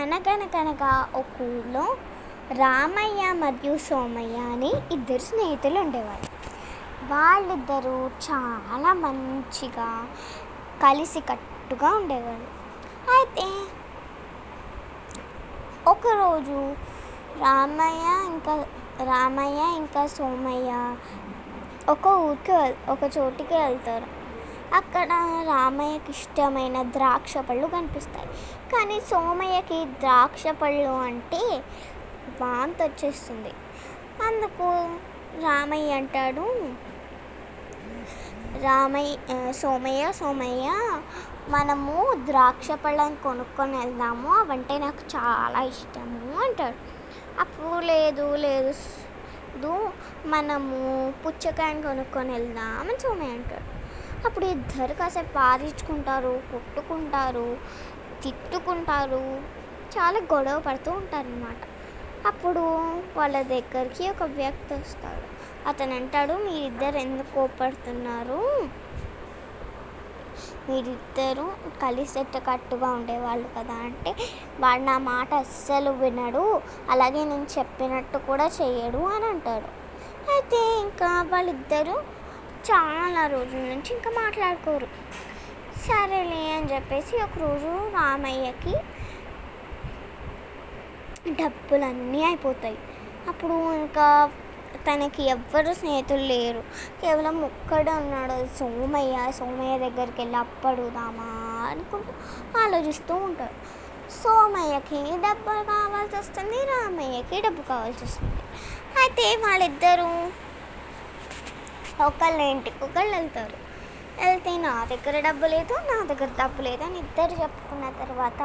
అనగనగనగా ఒక ఊళ్ళో రామయ్య మరియు సోమయ్య అని ఇద్దరు స్నేహితులు ఉండేవారు వాళ్ళిద్దరూ చాలా మంచిగా కలిసికట్టుగా ఉండేవారు. అయితే ఒకరోజు రామయ్య ఇంకా రామయ్య ఇంకా సోమయ్య ఒక ఊరికి వెళ్ ఒక చోటికి వెళ్తారు. అక్కడ రామయ్యకి ఇష్టమైన ద్రాక్ష పళ్ళు కనిపిస్తాయి. కానీ సోమయ్యకి ద్రాక్ష పళ్ళు అంటే వాంతి వచ్చేస్తుంది. అందుకు రామయ్య అంటాడు రామయ్య సోమయ్య సోమయ్య మనము ద్రాక్ష పళ్ళని కొనుక్కొని వెళ్దాము. అవంటే నాకు చాలా ఇష్టము అంటాడు. అప్పుడు లేదు లేదు మనము పుచ్చకాయని కొనుక్కొని వెళ్దామని సోమయ్య అంటాడు. అప్పుడు ఇద్దరు కాసేపు పారించుకుంటారు కొట్టుకుంటారు తిట్టుకుంటారు చాలా గొడవ పడుతూ ఉంటారనమాట అప్పుడు వాళ్ళ దగ్గరికి ఒక వ్యక్తి వస్తాడు. అతను అంటాడు మీరిద్దరు ఎందుకు కోపడుతున్నారు మీరిద్దరు కలిసెట్టు కట్టుగా ఉండేవాళ్ళు కదా? అంటే వాడు నా మాట అస్సలు వినడు. అలాగే నేను చెప్పినట్టు కూడా చేయడు అని అంటాడు. అయితే ఇంకా వాళ్ళిద్దరూ చాలా రోజుల నుంచి ఇంకా మాట్లాడుకోరు. సరేలే అని చెప్పేసి ఒకరోజు రామయ్యకి డబ్బులన్నీ అయిపోతాయి. అప్పుడు ఇంకా తనకి ఎవ్వరు స్నేహితులు లేరు. కేవలం ఒక్కడే ఉన్నాడు. సోమయ్య సోమయ్య దగ్గరికి వెళ్ళి అప్పడుదామా అనుకుంటూ ఆలోచిస్తూ ఉంటాడు. సోమయ్యకి డబ్బులు కావాల్సి వస్తుంది రామయ్యకి డబ్బు కావాల్సి వస్తుంది. అయితే వాళ్ళిద్దరూ ఒకళ్ళ ఇంటికి ఒకళ్ళు వెళ్తారు వెళ్తే నా దగ్గర డబ్బు లేదు నా దగ్గర డబ్బు లేదు అని ఇద్దరు చెప్పుకున్న తర్వాత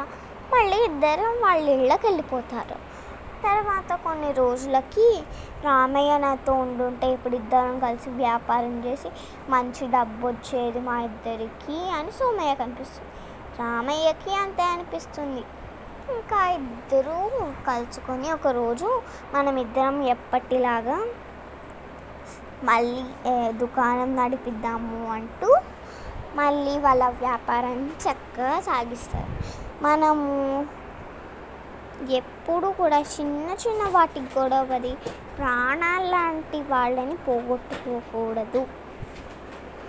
మళ్ళీ ఇద్దరు వాళ్ళ ఇళ్ళకి వెళ్ళిపోతారు. తర్వాత కొన్ని రోజులకి రామయ్య నాతో ఉండుంటే ఇప్పుడు ఇద్దరం కలిసి వ్యాపారం చేసి మంచి డబ్బు వచ్చేది మా ఇద్దరికి అని సోమయ్య కనిపిస్తుంది. రామయ్యకి అంతే అనిపిస్తుంది. ఇంకా ఇద్దరూ కలుసుకొని ఒకరోజు మనం ఇద్దరం ఎప్పటిలాగా మళ్ళీ దుకాణం నడిపిద్దాము అంటూ మళ్ళీ వాళ్ళ వ్యాపారాన్ని చక్కగా సాగిస్తారు. మనము ఎప్పుడు కూడా చిన్న చిన్న వాటికి గొడవది ప్రాణాలు లాంటి వాళ్ళని పోగొట్టుకోకూడదు.